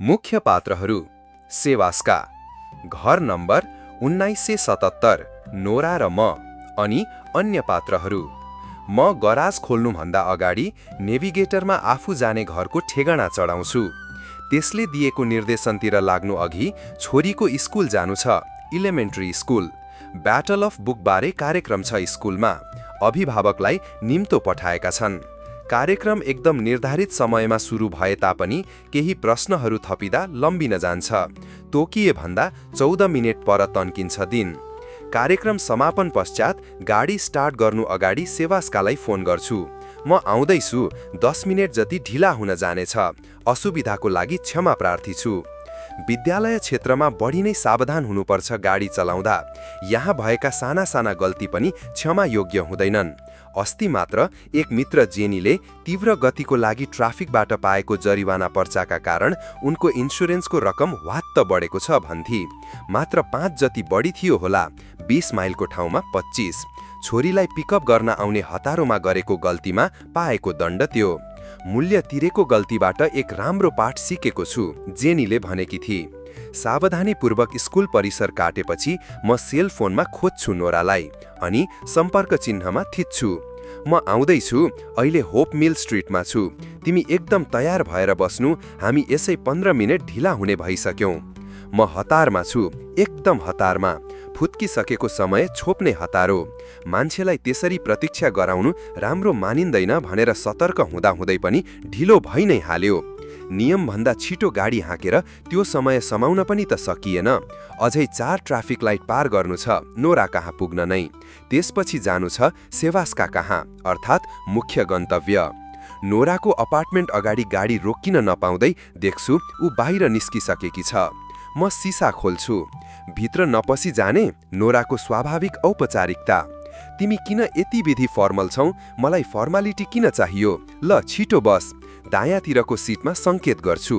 मुख्य पात्रहरू सेवास्का घर नम्बर उन्नाइस सय सतहत्तर नोरा र म अनि अन्य पात्रहरू। म गराज खोल्नुभन्दा अगाडि नेभिगेटरमा आफू जाने घरको ठेगाना चढाउँछु। त्यसले दिएको निर्देशनतिर लाग्नु अघि छोरीको स्कुल जानु छ इलिमेन्ट्री स्कुल। ब्याटल अफ बुकबारे कार्यक्रम छ स्कुलमा। अभिभावकलाई निम्तो पठाएका छन्। कार्यक्रम एकदम निर्धारित समयमा सुरु भए तापनि केही प्रश्नहरू थपिँदा लम्बिन जान्छ। तोकिए भन्दा चौध मिनट पर तन्किन्छ दिन। कार्यक्रम समापन पश्चात गाडी स्टार्ट गर्नु अगाडि सेवास्कालाई फोन गर्छु। म आउँदैछु दस मिनट जति ढिला हुन जानेछ। असुविधाको लागि क्षमा प्रार्थी छु। विद्यालय क्षेत्रमा बढी नै सावधान हुनुपर्छ गाडी चलाउँदा। यहाँ भएका साना साना गल्ती पनि क्षमा योग्य हुँदैनन्। अस्ति मात्र एक मित्र जेनीले तीव्र गतिको लागि ट्राफिकबाट पाएको जरिवाना पर्चाका कारण उनको इन्सुरेन्सको रकम वात्त बढेको छ भन्थे। मात्र पाँच जति बढी थियो होला बिस माइलको ठाउँमा पच्चिस। छोरीलाई पिकअप गर्न आउने हतारोमा गरेको गल्तीमा पाएको दण्ड त्यो। मूल्य तिरेको गल्तीबाट एक राम्रो पाठ सिकेको छु जेनीले भनेकी थिए सावधानीपूर्वक स्कुल परिसर काटेपछि म सेल फोनमा खोज्छु नोरालाई अनि सम्पर्क चिन्हमा थिच्छु। म आउँदैछु अहिले होप मिल स्ट्रिटमा छु। तिमी एकदम तयार भएर बस्नु हामी यसै पन्ध्र मिनट ढिला हुने भइसक्यौँ। म हतारमा छु एकदम हतारमा। फुत्किसकेको समय छोप्ने हतारो। मान्छेलाई त्यसरी प्रतीक्षा गराउनु राम्रो मानिँदैन भनेर सतर्क हुँदाहुँदै पनि ढिलो भइ नै हाल्यो। नियमभन्दा छिटो गाडी हाँकेर त्यो समय समाउन पनि त सकिएन। अझै चार ट्राफिक लाइट पार गर्नु छ नोरा कहाँ पुग्न नै। त्यसपछि जानु छ सेवासका कहाँ अर्थात् मुख्य गन्तव्य। नोराको अपार्टमेन्ट अगाडि गाडी रोकिन नपाउँदै देख्छु ऊ बाहिर निस्किसकेकी छ। म सिसा खोल्छु। भित्र नपसी जाने नोराको स्वाभाविक औपचारिकता। तिमी किन यति विधि फर्मल छौ? मलाई फर्मालिटी किन चाहियो? ल छिटो बस। दायाँतिरको सिटमा सङ्केत गर्छु।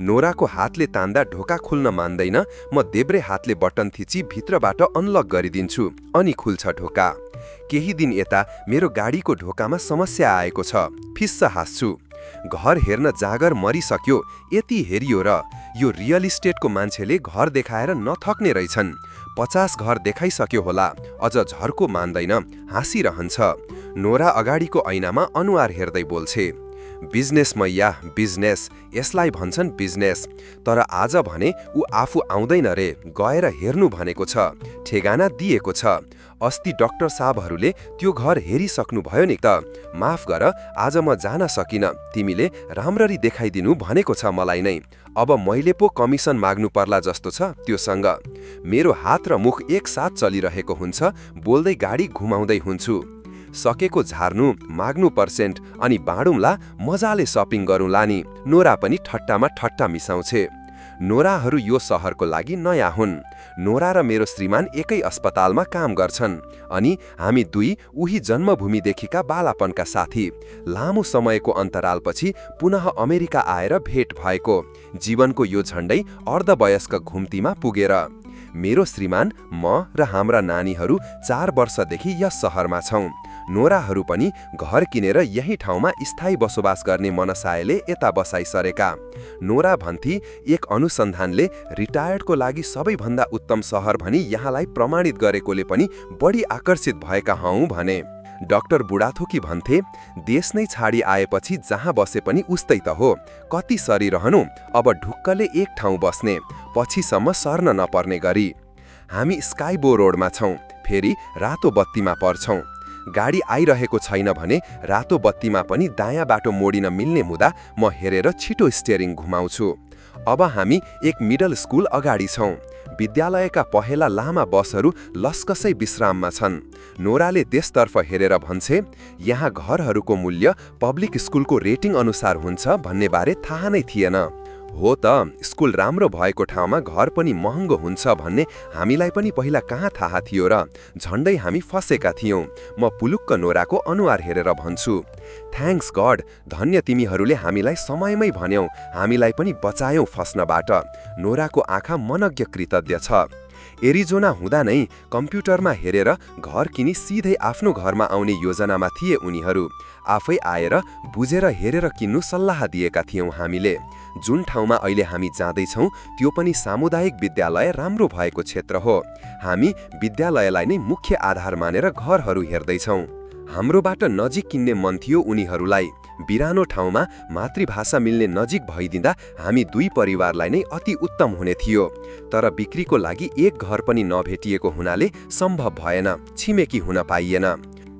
नोराको हातले तान्दा ढोका खुल्न मान्दैन म देब्रे हातले बटन थिची भित्रबाट अनलक गरिदिन्छु अनि खुल्छ ढोका। केही दिन यता मेरो गाडीको ढोकामा समस्या आएको छ फिस्स हाँस्छु। घर हेर्न जागर मरिसक्यो यति हेरियो र यो रियल इस्टेटको मान्छेले घर देखाएर नथक्ने रहेछन्। पचास घर देखाइसक्यो होला अझ झर्को मान्दैन हाँसिरहन्छ। नोरा अगाडिको ऐनामा अनुहार हेर्दै बोल्छे। बिजनेस मैया बिजनेस यसलाई भन्छन् बिजनेस। तर आज भने ऊ आफू आउँदैन रे गएर हेर्नु भनेको छ ठेगाना दिएको छ। अस्ति डाक्टर साहबहरूले त्यो घर हेरिसक्नुभयो नि त। माफ गर आज म जान सकिन। तिमीले राम्ररी देखाइदिनु भनेको छ मलाई नै। अब मैले पो कमिसन माग्नु पर्ला जस्तो छ त्योसँग। मेरो हात र मुख एकसाथ चलिरहेको हुन्छ बोल्दै गाडी घुमाउँदै हुन्छु। सकेको झार्नु माग्नु पर्सेन्ट अनि बाँडौँला मजाले सपिङ गरौँला नि नोरा पनि ठट्टामा ठट्टा मिसाउँछे। नोराहरू यो सहरको लागि नयाँ हुन्। नोरा र मेरो श्रीमान एकै अस्पतालमा काम गर्छन् अनि हामी दुई उही जन्मभूमिदेखिका बालापनका साथी। लामो समयको अन्तरालपछि पुनः अमेरिका आएर भेट भएको। जीवनको यो झण्डै अर्धवयस्क घुम्तीमा पुगेर। मेरो श्रीमान म र हाम्रा नानीहरू चार वर्षदेखि यस सहरमा छौँ। नोराहरू पनि घर किनेर यही ठाउँमा स्थायी बसोबास गर्ने मनसायले यता बसाइसरेका। नोरा भन्थी, एक अनुसन्धानले रिटायर्डको लागि सबैभन्दा उत्तम सहर भनी यहाँलाई प्रमाणित गरेकोले पनि बढी आकर्षित भएका हौ भने। डाक्टर बुढाथोकी भन्थे, देश नै छाडी आएपछि जहाँ बसे पनि उस्तै त हो। कति सरिरहनु, अब ढुक्कले एक ठाउँ बस्ने, पछिसम्म सर्न नपर्ने गरी। हामी स्काइबो रोडमा छौँ, फेरि रातो बत्तीमा पर्छौँ। गाडी आइरहेको छैन भने रातो बत्तीमा पनि दायाँ बाटो मोडिन मिल्ने हुँदा म हेरेर छिटो स्टियरिङ घुमाउँछु। अब हामी एक मिडल स्कुल अगाडि छौँ। विद्यालयका पहेला लामा बसहरू लस्कसै विश्राममा छन्। नोराले त्यसतर्फ हेरेर भन्छे यहाँ घरहरूको मूल्य पब्लिक स्कुलको रेटिङ अनुसार हुन्छ भन्नेबारे थाहा नै थिएन। हो त स्कुल राम्रो भएको ठाउँमा घर पनि महँगो हुन्छ भन्ने हामीलाई पनि पहिला कहाँ थाहा थियो र झन्डै हामी फसेका थियौँ। म पुलुक्क नोराको अनुहार हेरेर भन्छु थ्याङ्क्स गड धन्य तिमीहरूले हामीलाई समयमै भन्यौ। हामीलाई पनि बचायौ फस्नबाट। नोराको आँखा मनज्ञ कृतज्ञ छ। एरिजोना हुँदा नै कम्प्युटरमा हेरेर घर किनी सिधै आफ्नो घरमा आउने योजनामा थिए उनीहरू। आफै आएर बुझेर हेरेर किन्नु सल्लाह दिएका थियौँ हामीले। जुन ठाउँमा अहिले हामी जाँदैछौँ त्यो पनि सामुदायिक विद्यालय राम्रो भएको क्षेत्र हो। हामी विद्यालयलाई नै मुख्य आधार मानेर घरहरू हेर्दैछौँ। हाम्रोबाट नजिक किन्ने मन थियो उनीहरूलाई। बिरानो ठाउँमा मातृभाषा मिल्ने नजिक भइदिँदा हामी दुई परिवारलाई नै अति उत्तम हुने थियो। तर बिक्रीको लागि एक घर पनि नभेटिएको हुनाले सम्भव भएन छिमेकी हुन पाइएन।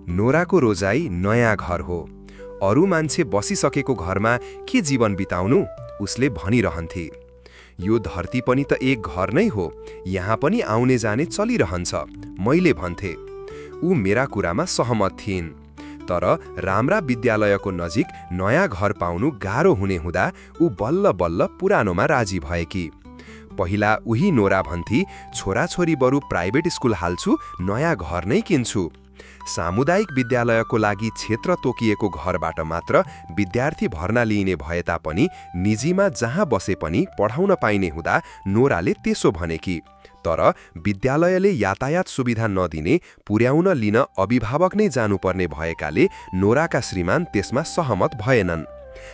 नोराको रोजाई नयाँ घर हो। अरू मान्छे बसिसकेको घरमा के जीवन बिताउनु? उसले भनिरहन्थे। यो धरती पनि त एक घर नै हो। यहाँ पनि आउने जाने चलिरहन्छ मैले भन्थे। ऊ मेरा कुरामा सहमत थिइन्। तर राम्रा विद्यालयको नजिक नयाँ घर पाउनु गाह्रो हुने हुँदा ऊ बल्ल बल्ल पुरानोमा राजी भएकी पहिला उही नोरा भन्थी छोराछोरी बरु प्राइभेट स्कुल हाल्छु नयाँ घर नै किन्छु। सामुदायिक विद्यालयको लागि क्षेत्र तोकिएको घरबाट मात्र विद्यार्थी भर्ना लिइने भए तापनि निजीमा जहाँ बसे पनि पढाउन पाइने हुँदा नोराले त्यसो भनेकी तर विद्यालयले यातायात सुविधा नदिने पुर्याउन लिन अभिभावक नै जानुपर्ने भएकाले नोराका श्रीमान त्यसमा सहमत भएनन्।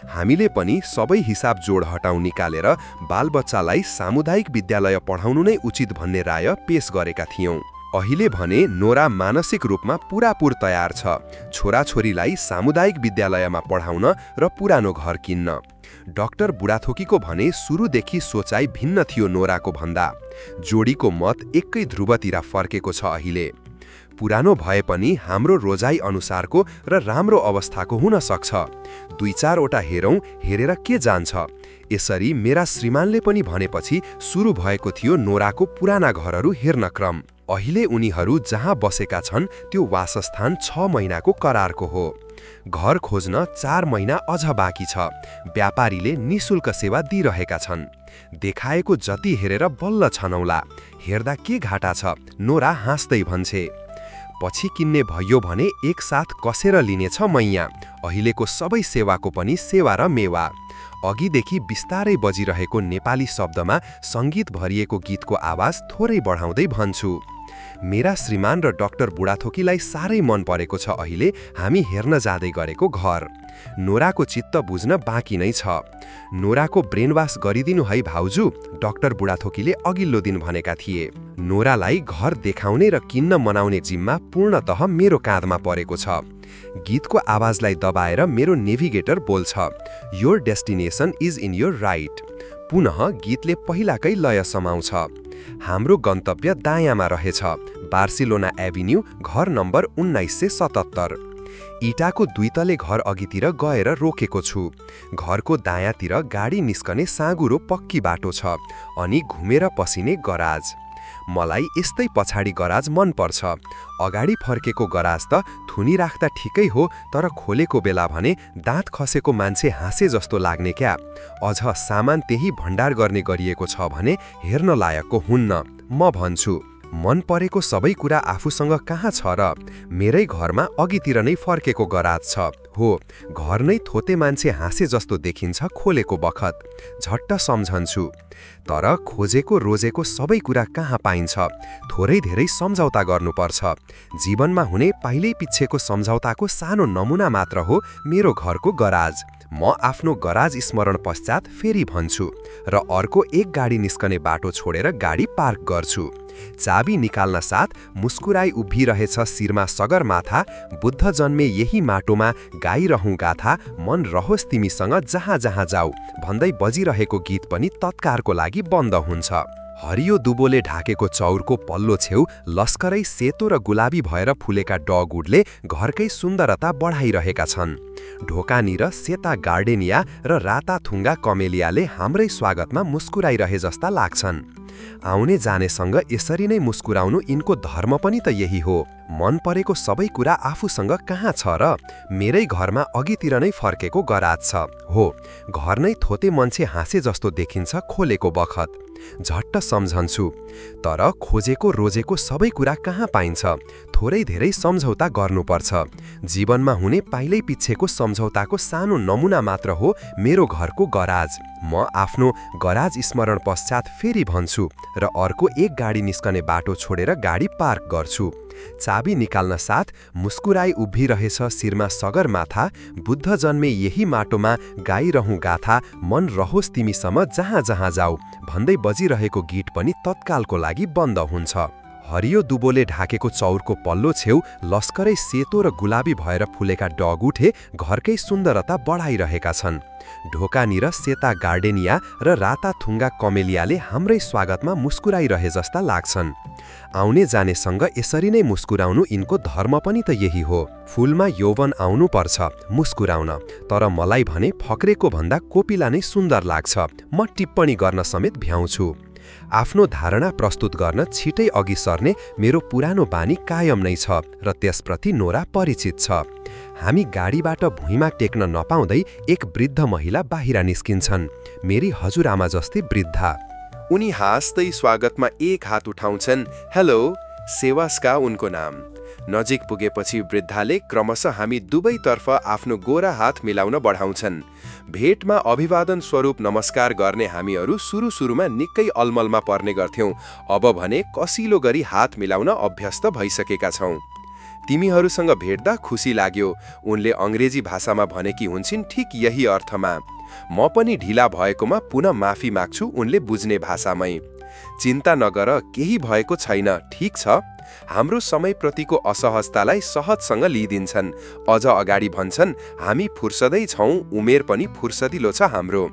हामीले पनि सबै हिसाब जोड हटाउ निकालेर बालबच्चालाई सामुदायिक विद्यालय पढाउनु नै उचित भन्ने राय पेश गरेका थियौँ। अहिले भने नोरा मानसिक रूपमा पुरापुर तयार छ। छोराछोरीलाई सामुदायिक विद्यालयमा पढाउन र पुरानो घर किन्न। डाक्टर बुढाथोकीको भने सुरुदेखि सोचाइ भिन्न थियो नोराको भन्दा। जोडीको मत एकै ध्रुवतिर फर्केको छ अहिले। पुरानो भए पनि हाम्रो रोजाइ अनुसारको र राम्रो अवस्थाको हुन सक्छ। दुई चारवटा हेरौँ हेरेर के जान्छ? यसरी मेरा श्रीमानले पनि भनेपछि सुरु भएको थियो नोराको पुराना घरहरू हेर्न क्रम। अहिले उनीहरू जहाँ बसेका छन् त्यो वासस्थान छ महिनाको करारको हो। घर खोज्न चार महिना अझ बाँकी छ। व्यापारीले निशुल्क सेवा दिइरहेका छन्। देखाएको जति हेरेर बल्ल छनौला। हेर्दा के घाटा छ नोरा हाँस्दै भन्छे। पछि किन्ने भयो भने एकसाथ कसेर लिनेछ मैया। अहिलेको सबै सेवाको पनि सेवा र मेवा। अघिदेखि बिस्तारै बजिरहेको नेपाली शब्दमा सङ्गीत भरिएको गीतको आवाज थोरै बढाउँदै भन्छु। मेरा श्रीमान र डाक्टर बुढाथोकीलाई साह्रै मन परेको छ अहिले हामी हेर्न जाँदै गरेको घर। नोराको चित्त बुझ्न बाँकी नै छ। नोराको ब्रेनवास गरिदिनु है भाउजू डाक्टर बुढाथोकीले अघिल्लो दिन भनेका थिए। नोरालाई घर देखाउने र किन्न मनाउने जिम्मा पूर्णतः मेरो काँधमा परेको छ। गीतको आवाजलाई दबाएर मेरो नेभिगेटर बोल्छ your destination is in your right पुनः गीतले पहिलाकै लय समाउँछ। हाम्रो गन्तव्य दायाँमा रहेछ बार्सिलोना एभिन्यू घर नम्बर उन्नाइस सय सतहत्तर। इटाको दुईतले घर अघितिर गएर रोकेको छु। घरको दायाँतिर गाडी निस्कने साँगुरो पक्की बाटो छ अनि घुमेर पसिने गराज। मलाई यस्तै पछाडि गराज मनपर्छ। अगाडि फर्केको गराज त थुनी राख्दा ठिकै हो तर खोलेको बेला भने दाँत खसेको मान्छे हाँसे जस्तो लाग्ने क्या। अझ सामान त्यही भण्डार गर्ने गरिएको छ भने हेर्न लायकको हुन्न म भन्छु। मन परेको सबै कुरा आफूसँग कहाँ छ र मेरै घरमा अघितिर नै फर्केको गराज छ। हो घर नै थोते मान्छे हाँसे जस्तो देखिन्छ खोलेको बखत। झट्ट सम्झन्छु। तर खोजेको रोजेको सबै कुरा कहाँ पाइन्छ? थोरै धेरै सम्झौता गर्नुपर्छ। जीवनमा हुने पाइलै पिच्छेको सम्झौताको सानो नमुना मात्र हो मेरो घरको गराज। म आफ्नो गराज स्मरण पश्चात फेरि भन्छु र अर्को एक गाडी निस्कने बाटो छोडेर गाडी पार्क गर्छु। चाबी निकाल्न साथ मुस्कुराई उभिरहेछ शिरमा सगरमाथा बुद्ध जन्मे यही माटोमा गाइरहँ गाथा मन रहोस् तिमीसँग जहाँ जहाँ जाऊ भन्दै बजिरहेको गीत पनि तत्कारको लागि बन्द हुन्छ। हरियो दुबोले ढाकेको चौरको पल्लो छेउ लस्करै सेतो र गुलाबी भएर फुलेका डगउडले घरकै सुन्दरता बढाइरहेका छन्। ढोकानिर सेता गार्डेनिया र राता थुङ्गा कमेलियाले हाम्रै स्वागतमा मुस्कुराइरहे जस्ता लाग्छन्। आउने जानेसँग यसरी नै मुस्कुराउनु यिनको धर्म पनि त यही हो। मन परेको सबै कुरा आफूसँग कहाँ छ र मेरै घरमा अघितिर नै फर्केको गराज छ। हो घर नै थोते मान्छे हाँसे जस्तो देखिन्छ खोलेको बखत। झट्ट सम्झन्छु। तर खोजेको रोजेको सबै कुरा कहाँ पाइन्छ? थोरै धेरै सम्झौता गर्नुपर्छ। जीवनमा हुने पाइलै पिच्छेको सम्झौताको सानो नमुना मात्र हो मेरो घरको गराज। म आफ्नो गराज स्मरण पश्चात फेरि भन्छु र अर्को एक गाडी निस्कने बाटो छोडेर गाडी पार्क गर्छु। चाबी निकाल्न साथ मुस्कुराई उभिरहेछ शिरमा सगरमाथा बुद्ध जन्मे यही माटोमा गाइरहँ गाथा मन रहोस् तिमीसम्म जहाँ जहाँ जाऊ भन्दै बजिरहेको गीत पनि तत्कालको लागि बन्द हुन्छ। हरियो दुबोले ढाकेको चौरको पल्लो छेउ लस्करै सेतो र गुलाबी भएर फुलेका डगुठे घरकै सुन्दरता बढाइरहेका छन्। ढोकानिर सेता गार्डेनिया र राता थुङ्गा कमेलियाले हाम्रै स्वागतमा मुस्कुराइरहे जस्ता लाग्छन्। आउने जानेसँग यसरी नै मुस्कुराउनु यिनको धर्म पनि त यही हो। फुलमा यौवन आउनुपर्छ मुस्कुराउन। तर मलाई भने फक्रेको भन्दा कोपिला नै सुन्दर लाग्छ। म टिप्पणी गर्न समेत भ्याउँछु। आफ्नो धारणा प्रस्तुत गर्न छिटै अघि सर्ने मेरो पुरानो बानी कायम नै छ र त्यसप्रति नोरा परिचित छ। हामी गाडीबाट भुइँमा टेक्न नपाउँदै एक वृद्ध महिला बाहिर निस्किन्छन्। मेरी हजुरआमा जस्तै वृद्धा। उनी हाँस्दै स्वागतमा एक हात उठाउँछन् हेलो सेवासका उनको नाम नजिक पुगेपछि वृद्धाले क्रमशः हामी दुवैतर्फ आफ्नो गोरा हात मिलाउन बढाउँछन्। भेटमा अभिवादन स्वरूप नमस्कार गर्ने हामीहरू सुरु सुरुमा निकै अलमलमा पर्ने गर्थ्यौं। अब भने कसिलो गरी हात मिलाउन अभ्यस्त भइसकेका छौं। तिमीहरूसँग भेट्दा खुसी लाग्यो। उनले अङ्ग्रेजी भाषामा भनेकी हुन्छन् ठिक यही अर्थमा। म पनि ढिला भएकोमा पुनः माफी माग्छु उनले बुझ्ने भाषामै। चिन्ता नगर केही भएको छैन। ठिक छ। हाम्रो समयप्रतिको असहजतालाई सहजसँग लिइदिन्छन्। अझ अगाडि भन्छन् हामी फुर्सदै छौँ उमेर पनि फुर्सदिलो छ हाम्रो।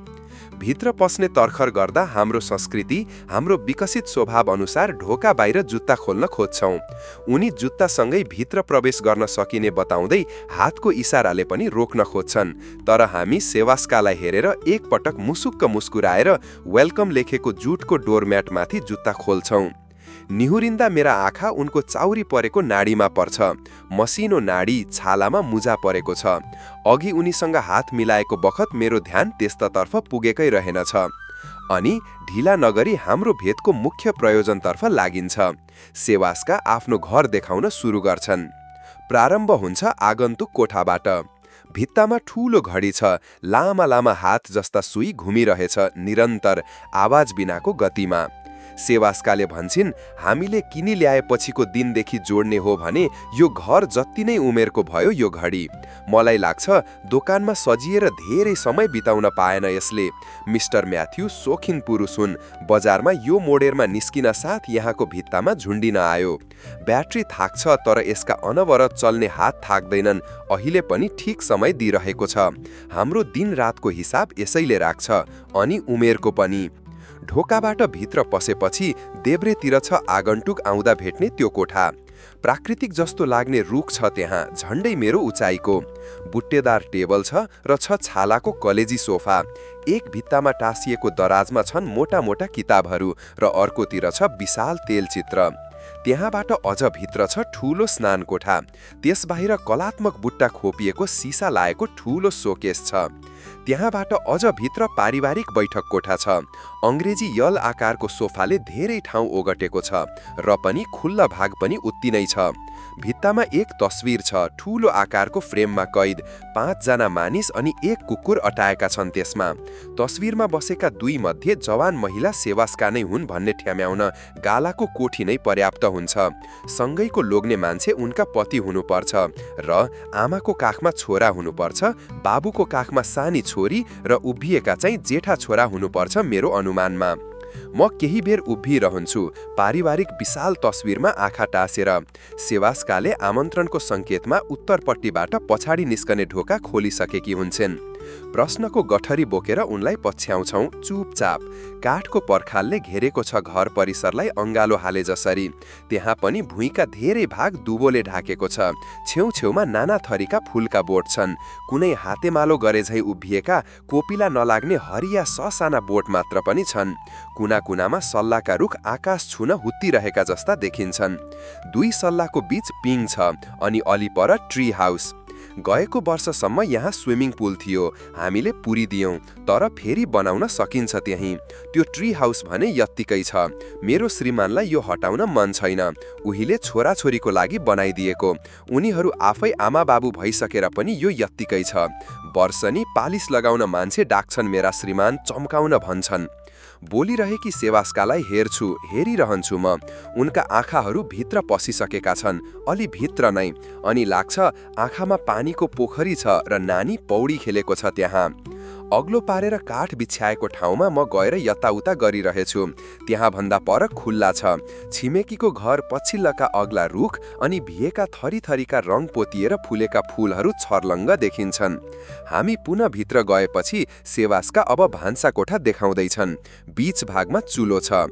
भित्र पस्ने तर्खर गर्दा हाम्रो संस्कृति हाम्रो विकसित स्वभाव अनुसार ढोका बाहिर जुत्ता खोल्न खोज्छौँ। उनी जुत्तासँगै भित्र प्रवेश गर्न सकिने बताउँदै हातको इसाराले पनि रोक्न खोज्छन्। तर हामी सेवास्कालाई हेरेर एकपटक मुसुक्क मुस्कुराएर वेलकम लेखेको जुटको डोरम्याटमाथि जुत्ता खोल्छौँ। निहुरिन्दा मेरा आँखा उनको चाउरी परेको नाडीमा पर्छ। मसिनो नाडी छालामा मुजा परेको छ। अघि उनीसँग हात मिलाएको बखत मेरो ध्यान त्यस्तातर्फ पुगेकै रहेनछ। अनि ढिला नगरी हाम्रो भेदको मुख्य प्रयोजनतर्फ लागिन्छ। सेवासका आफ्नो घर देखाउन सुरु गर्छन्। प्रारम्भ हुन्छ आगन्तुक कोठाबाट। भित्तामा ठूलो घडी छ। लामा लामा हात जस्ता सुई घुमिरहेछ निरन्तर आवाज बिनाको गतिमा। सेवास्काले भन्छन् हामीले किनि ल्याएपछिको दिनदेखि जोड्ने हो भने यो घर जति नै उमेरको भयो यो घडी। मलाई लाग्छ दोकानमा सजिएर धेरै समय बिताउन पाएन यसले। मिस्टर म्याथ्यु सोखिन पुरुष हुन्। बजारमा यो मोडेरमा निस्किन साथ यहाँको भित्तामा झुन्डिन आयो। ब्याट्री थाक्छ तर यसका अनवरत चल्ने हात थाक्दैनन्। अहिले पनि ठिक समय दिइरहेको छ। हाम्रो दिन रातको हिसाब यसैले राख्छ। अनि उमेरको पनि। ढोकाबाट भित्र पसेपछि देब्रेतिर छ आगन्तुक आउँदा भेट्ने त्यो कोठा। प्राकृतिक जस्तो लाग्ने रुख छ त्यहाँ झन्डै मेरो उचाइको। बुट्टेदार टेबल छ र छ छालाको कलेजी सोफा। एक भित्तामा टाँसिएको दराजमा छन् मोटा मोटा किताबहरू र अर्कोतिर छ विशाल तेलचित्र। त्यहाँबाट अझ भित्र छ ठूलो स्नान कोठा। त्यसबाहिर कलात्मक बुट्टा खोपिएको सिसा लाएको ठूलो सोकेस छ। त्यहाँबाट अझ भित्र पारिवारिक बैठक कोठा छ। अङ्ग्रेजी यल आकारको सोफाले धेरै ठाउँ ओगटेको छ र पनि खुल्ला भाग पनि उत्ति नै छ। भित्तामा एक तस्विर छ ठूलो आकारको फ्रेममा कैद पाँचजना मानिस अनि एक कुकुर अटाएका छन् त्यसमा। तस्विरमा बसेका दुई मध्ये जवान महिला सेवास्का नै हुन् भन्ने ठ्याम्याउन गालाको कोठी नै पर्याप्त हुन्छ। सँगैको लोग्ने मान्छे उनका पति हुनुपर्छ र आमाको काखमा छोरा हुनुपर्छ बाबुको काखमा सानी छोरी र उभिएका चाहिँ जेठा छोरा हुनुपर्छ मेरो अनुमानमा। म केही बेर उभिरहन्छु पारिवारिक विशाल तस्विरमा आँखा टाँसेर। सेवास्काले आमन्त्रणको सङ्केतमा उत्तरपट्टिबाट पछाडि निस्कने ढोका खोलिसकेकी हुन्छन्। प्रश्नको गठरी बोकेर उनलाई पछ्याउँछौ चुपचाप। काठको पर्खालले घेरेको छ घर परिसरलाई अङ्गालो हाले जसरी। त्यहाँ पनि भुइँका धेरै भाग दुबोले ढाकेको छ। छेउछेउमा नाना थरीका फुलका बोट छन्। कुनै हातेमालो गरे झै उभिएका कोपिला नलाग्ने हरिया ससाना बोट मात्र पनि छन्। कुना कुनामा सल्लाहका रुख आकाश छुन हुत्तिरहेका जस्ता देखिन्छन्। दुई सल्लाहको बीच पिङ छ अनि अलिपर ट्री हाउस। गएको वर्षसम्म यहाँ स्विमिङ पुल थियो। हामीले पुरिदियौँ तर फेरि बनाउन सकिन्छ त्यहीँ। त्यो ट्री हाउस भने यत्तिकै छ। मेरो श्रीमानलाई यो हटाउन मन छैन। उहिले छोराछोरीको लागि बनाइदिएको। उनीहरू आफै आमा बाबु भइसकेर पनि यो यत्तिकै छ। वर्षनी पालिस लगाउन मान्छे डाक्छन् मेरा श्रीमान चम्काउन भन्छन्। बोलिरहेकी सेवास्कालाई हेर्छु हेरिरहन्छु म। उनका आँखाहरू भित्र पसिसकेका छन् अलि भित्र नै। अनि लाग्छ आँखामा पानीको पोखरी छ र नानी पौडी खेलेको छ त्यहाँ। अग्लो पारेर काठ बिछ्याएको ठाउँमा म गएर यताउता गरिरहेछु। त्यहाँ भन्दा पर खुल्ला छ। छिमेकीको घर पछिल्लका अग्ला रुख अनि भिएका थरीथरीका रङ पोतिएर फुलेका फूलहरू छर्लङ्ग देखिन्छन्। हामी पुनः भित्र गएपछि सेवासका अब भान्साकोठा देखाउँदैछन्। बीच भागमा चुलो छ।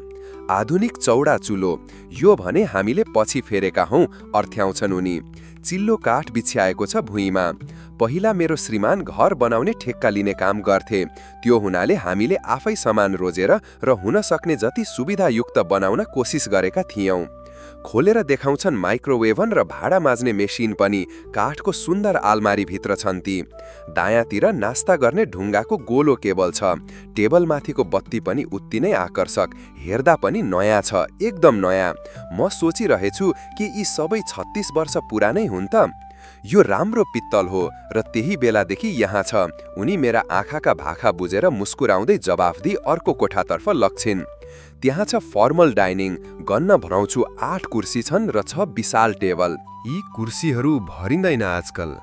आधुनिक चौडा चुलो। यो भने हामीले पछि फेरेका हौं अर्थ्याउँछन् उनी। चिल्लो काठ बिछ्याएको छ भुइँमा। पहिला मेरो श्रीमान घर बनाउने ठेक्का लिने काम गर्थे। त्यो हुनाले हामीले आफै सामान रोजेर र हुन सक्ने जति सुविधायुक्त बनाउन कोसिस गरेका थियौँ। खोलेर देखाउँछन् माइक्रोवेभन र भाडा माझ्ने मेसिन पनि काठको सुन्दर आलमारीभित्र छन् ती। दायाँतिर नास्ता गर्ने ढुङ्गाको गोलो केबल छ। टेबलमाथिको बत्ती पनि उत्ति नै आकर्षक। हेर्दा पनि नयाँ छ एकदम नयाँ। म सोचिरहेछु कि यी सबै छत्तिस वर्ष पुरानै हुन् त। यो राम्रो पित्तल हो र त्यही बेलादेखि यहाँ छ। उनी मेरा आँखाका भाखा बुझेर मुस्कुराउँदै जवाफ दिई अर्को कोठातर्फ लग्छिन्। त्यहाँ छ फर्मल डाइनिङ गन्न भनाउँछु आठ कुर्सी छन् र छ विशाल टेबल। यी कुर्सीहरू भरिँदैन आजकल।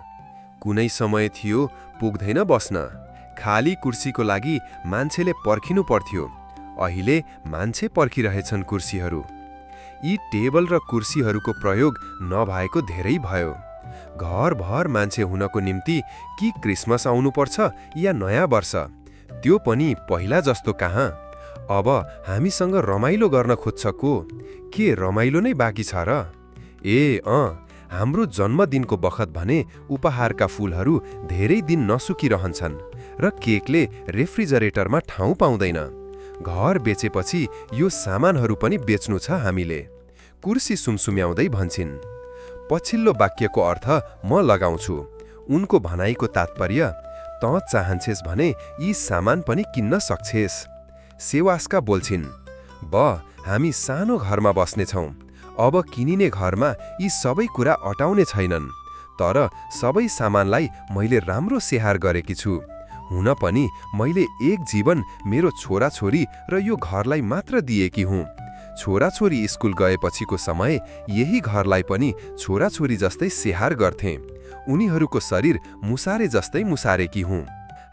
कुनै समय थियो पुग्दैन बस्न। खाली कुर्सीको लागि मान्छेले पर्खिनु पर्थ्यो। अहिले मान्छे पर्खिरहेछन् कुर्सीहरू। यी टेबल र कुर्सीहरूको प्रयोग नभएको धेरै भयो। घरभर मान्छे हुनको निम्ति कि क्रिसमस आउनुपर्छ या नयाँ वर्ष? त्यो पनि पहिला जस्तो कहाँ? अब हामीसँग रमाइलो गर्न खोज्छ को। के रमाइलो नै बाँकी छ र? ए अँ हाम्रो जन्मदिनको बखत भने उपहारका फूलहरू धेरै दिन नसुकिरहन्छन् र केकले रेफ्रिजरेटरमा ठाउँ पाउँदैन। घर बेचेपछि यो सामानहरू पनि बेच्नु छ हामीले। कुर्सी सुमसुम्याउँदै भन्छन्। पछिल्लो वाक्यको अर्थ म लगाउँछु। उनको भनाइको तात्पर्य त चाहन्छेस् भने यी सामान पनि किन्न सक्छेस्। सेवासका बोल्छिन् ब हामी सानो घरमा बस्नेछौँ। अब किनिने घरमा यी सबै कुरा अटाउने छैनन् तर सबै सामानलाई मैले राम्रो स्याहार गरेकी छु। हुन पनि मैले एक जीवन मेरो छोराछोरी र यो घरलाई मात्र दिएकी हुँ। छोराछोरी स्कुल गएपछिको समय यही घरलाई पनि छोराछोरी जस्तै स्याहार गर्थे। उनीहरूको शरीर मुसारे जस्तै मुसारेकी हुँ।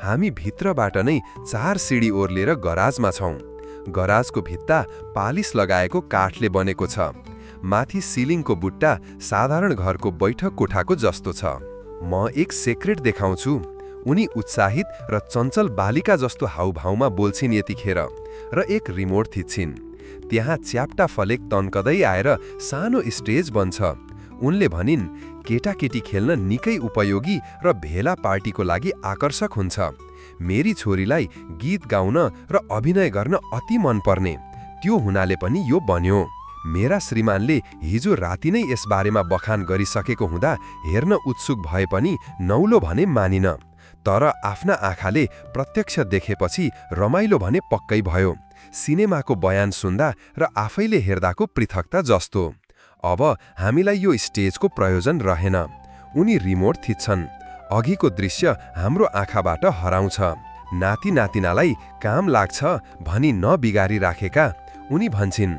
हामी भित्रबाट नै चार सिडी ओर्लेर गराजमा छौँ। गराजको भित्ता पालिस लगाएको काठले बनेको छ। माथि सिलिङको बुट्टा साधारण घरको बैठक कोठाको जस्तो छ। म एक सेक्रेट देखाउँछु। उनी उत्साहित र चञ्चल बालिका जस्तो हाउभाउमा बोल्छिन् यतिखेर र एक रिमोट थिच्छिन्। त्यहाँ च्याप्टा फलेक तन्कदै आएर सानो स्टेज बन्छ। उनले भनिन् केटाकेटी खेल्न निकै उपयोगी र भेला पार्टीको लागि आकर्षक हुन्छ। मेरी छोरीलाई गीत गाउन र अभिनय गर्न अति मनपर्ने। त्यो हुनाले पनि यो बन्यो। मेरा श्रीमानले हिजो राति नै यसबारेमा बखान गरिसकेको हुँदा हेर्न उत्सुक भए पनि नौलो भने मानिन। तर आफ्ना आँखाले प्रत्यक्ष देखेपछि रमाइलो भने पक्कै भयो। सिनेमाको बयान सुन्दा र आफैले हेर्दाको पृथकता जस्तो। अब हामीलाई यो स्टेजको प्रयोजन रहेन। उनी रिमोट थिच्छन्। अघिको दृश्य हाम्रो आँखाबाट हराउँछ। नाति नातिनालाई काम लाग्छ भनी नबिगारी राखेका उनी भन्छन्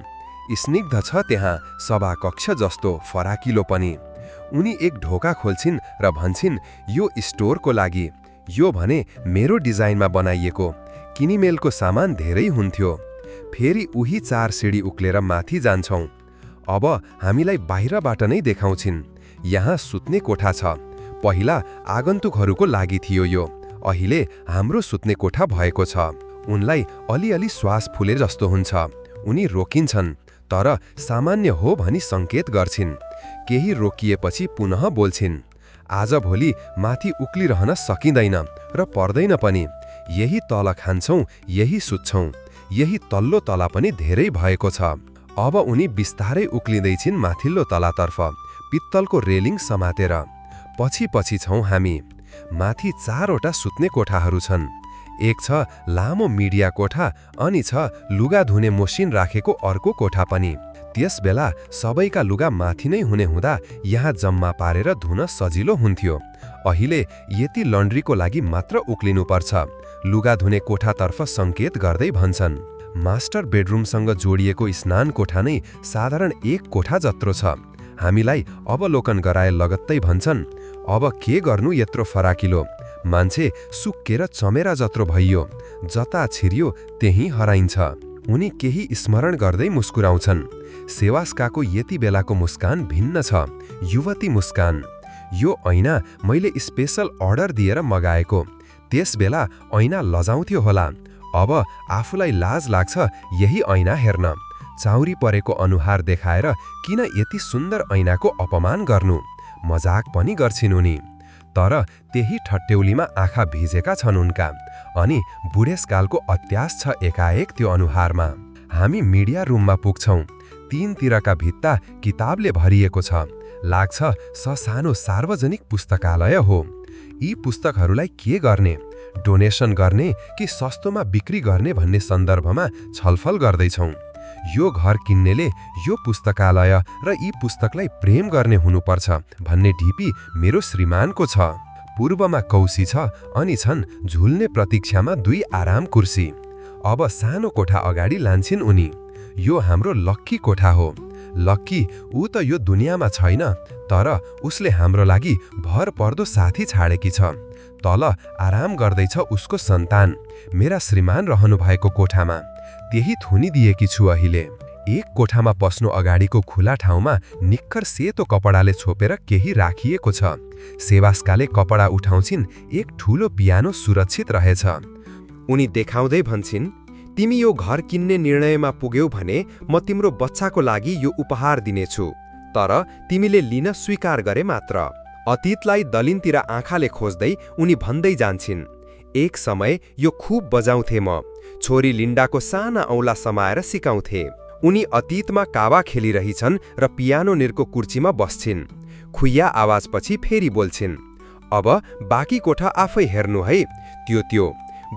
स्निग्ध छ त्यहाँ सभाकक्ष जस्तो फराकिलो पनि। उनी एक ढोका खोल्छिन् र भन्छन् यो स्टोरको लागि। यो भने मेरो डिजाइनमा बनाइएको। किनिमेलको सामान धेरै हुन्थ्यो। फेरि उही चार सिडी उक्लेर माथि जान्छौँ। अब हामीलाई बाहिरबाट नै देखाउँछिन्। यहाँ सुत्ने कोठा छ। पहिला आगन्तुकहरूको लागि थियो यो। अहिले हाम्रो सुत्ने कोठा भएको छ। उनलाई अलिअलि श्वास फुले जस्तो हुन्छ। उनी रोकिन्छन् तर सामान्य हो भनी सङ्केत गर्छिन्। केही रोकिएपछि पुनः बोल्छिन् आजभोलि माथि उक्लिरहन सकिँदैन र पर्दैन पनि। यही तल खान्छौँ यही सुत्छौँ। यही तल्लो तला पनि धेरै भएको छ। अब उनी बिस्तारै उक्लिँदैछिन् माथिल्लो तलातर्फ। पित्तलको रेलिङ समातेर। पछि पछि छौँ हामी। माथि चारवटा सुत्ने कोठाहरू छन्। एक छ लामो मिडिया कोठा अनि छ लुगा धुने मोसिन राखेको अर्को कोठा पनि। त्यस बेला सबैका लुगा माथि नै हुने हुँदा यहाँ जम्मा पारेर धुन सजिलो हुन्थ्यो। अहिले यति लन्ड्रीको लागि मात्र उक्लिनुपर्छ। लुगा धुने कोठातर्फ सङ्केत गर्दै भन्छन्। मास्टर बेडरुमसँग जोडिएको स्नान कोठा नै साधारण एक कोठा जत्रो छ। हामीलाई अवलोकन गराए लगत्तै भन्छन् अब के गर्नु यत्रो फराकिलो? मान्छे सुक्केर चमेरा जत्रो भइयो जता छिरियो त्यही हराइन्छ। उनी केही स्मरण गर्दै मुस्कुराउँछन्। सेवास्काको यति बेलाको मुस्कान भिन्न छ युवती मुस्कान। यो ऐना मैले स्पेसल अर्डर दिएर मगाएको। त्यस बेला ऐना लजाउँथ्यो होला। अब आफूलाई लाज लाग्छ यही ऐना हेर्न। चाउरी परेको अनुहार देखाएर किन यति सुन्दर ऐनाको अपमान गर्नु? मजाक पनि गर्छिन् उनी। तर त्यही ठट्यौलीमा आँखा भिजेका छन् उनका। अनि बुढेसकालको अत्यास छ एकाएक त्यो अनुहारमा। हामी मिडिया रुममा पुग्छौँ। तीनतिरका भित्ता किताबले भरिएको छ। लाग्छ ससानो सार्वजनिक पुस्तकालय हो। यी पुस्तकहरूलाई के गर्ने? डोनेसन गर्ने कि सस्तोमा बिक्री गर्ने भन्ने सन्दर्भमा छलफल गर्दैछौँ। यो घर किन्नेले यो पुस्तकालय र यी पुस्तकलाई प्रेम गर्ने हुनुपर्छ भन्ने ढिपी मेरो श्रीमानको छ। पूर्वमा कौशी छ अनि छन् झुल्ने प्रतीक्षामा दुई आराम कुर्सी। अब सानो कोठा अगाडि लान्छन् उनी। यो हाम्रो लक्की कोठा हो। लक्की ऊ त यो दुनियाँमा छैन तर उसले हाम्रो लागि भर पर्दो साथी छाडेकी छ। तल आराम गर्दैछ उसको सन्तान। मेरा श्रीमान रहनु भएको कोठामा। त्यही थुनिदिएकी छु अहिले। एक कोठामा पस्नु अगाडिको खुला ठाउँमा निक्खर सेतो कपडाले छोपेर केही राखिएको छ। सेवास्काले कपडा उठाउँछिन् एक ठूलो पियानो सुरक्षित रहेछ। उनी देखाउँदै भन्छन् तिमी यो घर किन्ने निर्णयमा पुग्यौ भने म तिम्रो बच्चाको लागि यो उपहार दिनेछु। तर तिमीले लिन स्वीकार गरे मात्र। अतीतलाई दलिनतिर आँखाले खोज्दै उनी भन्दै जान्छन् एक समय यो खुब बजाउँथे म छोरी लिन्डाको साना औला समाएर सिकाउँथे। उनी अतीतमा कावा खेलिरहेछन् र पियानो निरको कुर्चीमा बस्छिन्। खुइया आवाजपछि फेरि बोल्छिन् अब बाँकी कोठा आफै हेर्नु है त्यो त्यो।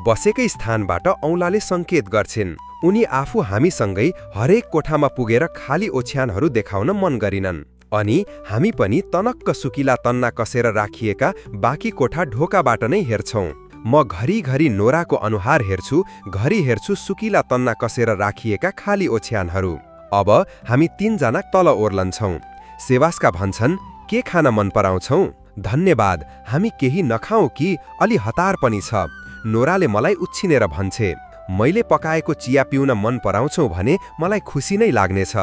बसेकै स्थानबाट औँलाले सङ्केत गर्छिन्। उनी आफू हामीसँगै हरेक कोठामा पुगेर खाली ओछ्यानहरू देखाउन मन गरिनन्। अनि हामी पनि तनक्क सुकिला तन्ना कसेर राखिएका बाँकी कोठा ढोकाबाट नै हेर्छौँ। म घरिघरि नोराको अनुहार हेर्छु घरि हेर्छु सुकिला तन्ना कसेर राखिएका खाली ओछ्यानहरू। अब हामी तीनजना तल ओर्लन्छौँ। सेवासका भन्छन् के खान मन पराउँछौ? धन्यवाद हामी केही नखाउँ कि अलि हतार पनि छ। नोराले मलाई उच्छिनेर भन्छे। मैले पकाएको चिया पिउन मन पराउँछौ भने मलाई खुसी नै लाग्नेछ।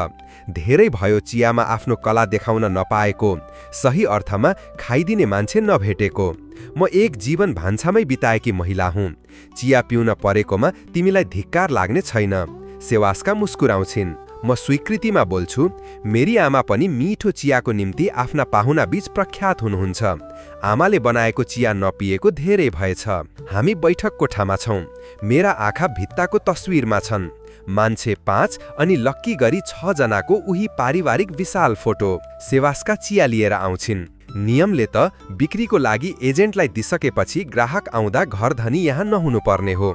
धेरै भयो चियामा आफ्नो कला देखाउन नपाएको। सही अर्थमा खाइदिने मान्छे नभेटेको। म एक जीवन भान्सामै बिताएकी महिला हुँ। चिया पिउन परेकोमा तिमीलाई धिक्कार लाग्ने छैन। सेवासका मुस्कुराउँछिन्। म स्वीकृतिमा बोल्छु मेरी आमा पनि मिठो चियाको निम्ति आफ्ना पाहुना बीच प्रख्यात हुनुहुन्छ। आमाले बनाएको चिया नपिएको धेरै भएछ। हामी बैठक कोठामा छौँ। मेरा आँखा भित्ताको तस्विरमा छन्। मान्छे पाँच अनि लक्की गरी छजनाको उही पारिवारिक विशाल फोटो। सेवासका चिया लिएर आउँछिन्। नियमले त बिक्रीको लागि एजेन्टलाई दिइसकेपछि ग्राहक आउँदा घर धनी यहाँ नहुनुपर्ने हो।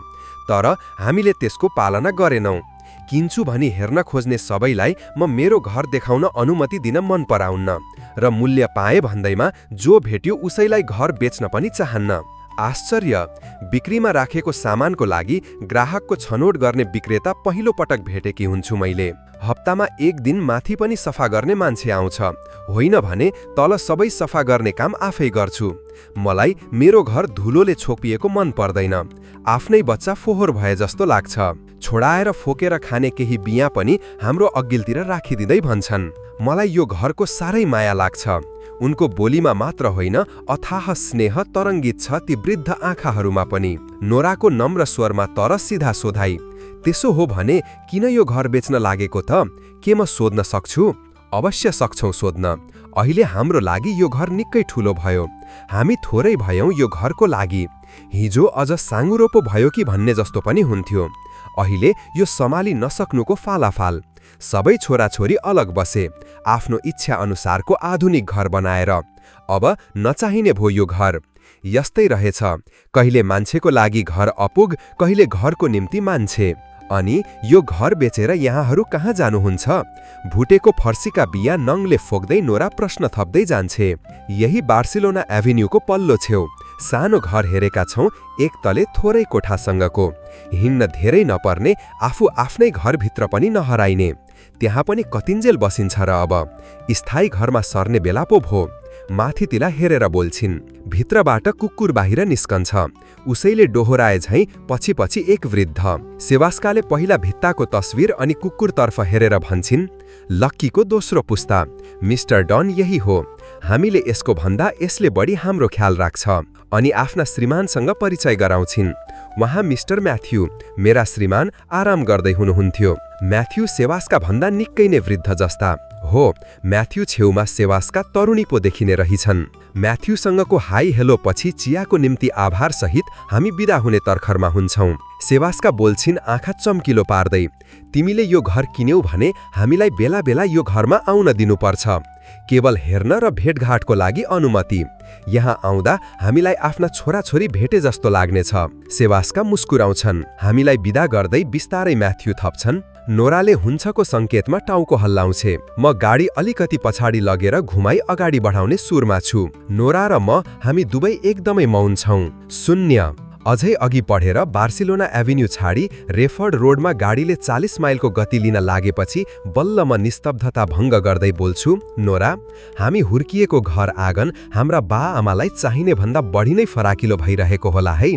तर हामीले त्यसको पालना गरेनौँ। किन्छु भनी हेर्न खोज्ने सबैलाई म मेरो घर देखाउन अनुमति दिन मन पराउन्न र मूल्य पाए भन्दैमा जो भेट्यो उसैलाई घर बेच्न पनि चाहन्न। आश्चर्य। बिक्रीमा राखेको सामानको लागि ग्राहकको छनौट गर्ने विक्रेता पहिलो पटक भेटेकी हुन्छु मैले। हप्तामा एक दिन माथि पनि सफा गर्ने मान्छे आउँछ। होइन भने तल सबै सफा गर्ने काम आफै गर्छु। मलाई मेरो घर धुलोले छोपिएको मन पर्दैन। आफ्नै बच्चा फोहोर भए जस्तो लाग्छ। छोडाएर फोकेर खाने केही बिहा पनि हाम्रो अघिल्तिर राखिदिँदै भन्छन्। मलाई यो घरको साह्रै माया लाग्छ। उनको बोलीमा मात्र होइन अथाह स्नेह तरङ्गित छ ती वृद्ध आँखाहरूमा पनि। नोराको नम्र स्वरमा तर सिधा सोधाई त्यसो हो भने किन यो घर बेच्न लागेको त? के म सोध्न सक्छु? अवश्य सक्छौ सोध्न। अहिले हाम्रो लागि यो घर निकै ठुलो भयो। हामी थोरै भयौँ यो घरको लागि। हिजो अझ साँगुरो पो भयो कि भन्ने जस्तो पनि हुन्थ्यो। अहिले यो सम्हाली नसक्नुको फालाफाल। सबै छोराछोरी अलग बसे आफ्नो इच्छा अनुसारको आधुनिक घर बनाएर। अब नचाहिने भो यो घर। यस्तै रहेछ। कहिले मान्छेको लागि घर अपुग कहिले घरको निम्ति मान्छे। अनि यो घर बेचेर यहाँहरू कहाँ जानुहुन्छ? भुटेको फर्सीका बिया नङले फोक्दै नोरा प्रश्न थप्दै जान्छे। यही बार्सिलोना एभिन्यूको पल्लो छेउ। सानो घर हेरेका छौँ एक तले थोरै कोठासँगको। हिँड्न धेरै नपर्ने आफू आफ्नै घरभित्र पनि नहराइने। त्यहाँ पनि कतिन्जेल बसिन्छ र अब। स्थायी घरमा सर्ने बेला पो भो। माथितिला हेरेर बोल्छिन्। भित्रबाट कुकुर बाहिर निस्कन्छ। उसैले डोहोराए झैँ पछि पछि एक वृद्ध। सेवास्काले पहिला भित्ताको तस्विर अनि कुकुरतर्फ हेरेर भन्छिन् लक्कीको दोस्रो पुस्ता मिस्टर डन यही हो। हामीले यसको भन्दा यसले बढी हाम्रो ख्याल राख्छ। अनि आफ्ना श्रीमानसँग परिचय गराउँछिन्। उहाँ मिस्टर म्याथ्यू मेरा श्रीमान आराम गर्दै हुनुहुन्थ्यो। म्याथ्यू सेवासका भन्दा निकै नै वृद्ध जस्ता। हो। म्याथ्यू छेउमा सेवासका तरुणी पो देखिने रहिछन्। म्याथ्यूसँगको हाई हेलो पछि चियाको निम्ति आभार सहित हामी बिदा हुने तर्खरमा हुन्छौँ। सेवासका बोल्छिन् आँखा चम्किलो पार्दै। तिमीले यो घर किन्यौ भने हामीलाई बेला बेला यो घरमा आउन दिनुपर्छ। केवल हेर्न र भेटघाटको लागि अनुमति। यहाँ आउँदा हामीलाई आफ्ना छोराछोरी भेटे जस्तो लाग्नेछ। सेवासका मुस्कुराउँछन्। हामीलाई बिदा गर्दै बिस्तारै म्याथ्यू थप्छन्। नोराले हुन्छको सङ्केतमा टाउको हल्लाउँछे। म गाडी अलिकति पछाडि लगेर घुमाई अगाडि बढाउने सुरमा छु। नोरा र म हामी दुवै एकदमै मौन छौँ। शून्य। अझै अघि पढेर बार्सिलोना एभिन्यू छाडी रेफर्ड रोडमा गाडीले चालिस माइलको गति लिन लागेपछि बल्ल म निस्तब्धता भङ्ग गर्दै बोल्छु नोरा हामी हुर्किएको घर आँगन हाम्रा बा आमालाई चाहिने भन्दा बढी नै फराकिलो भइरहेको होला है।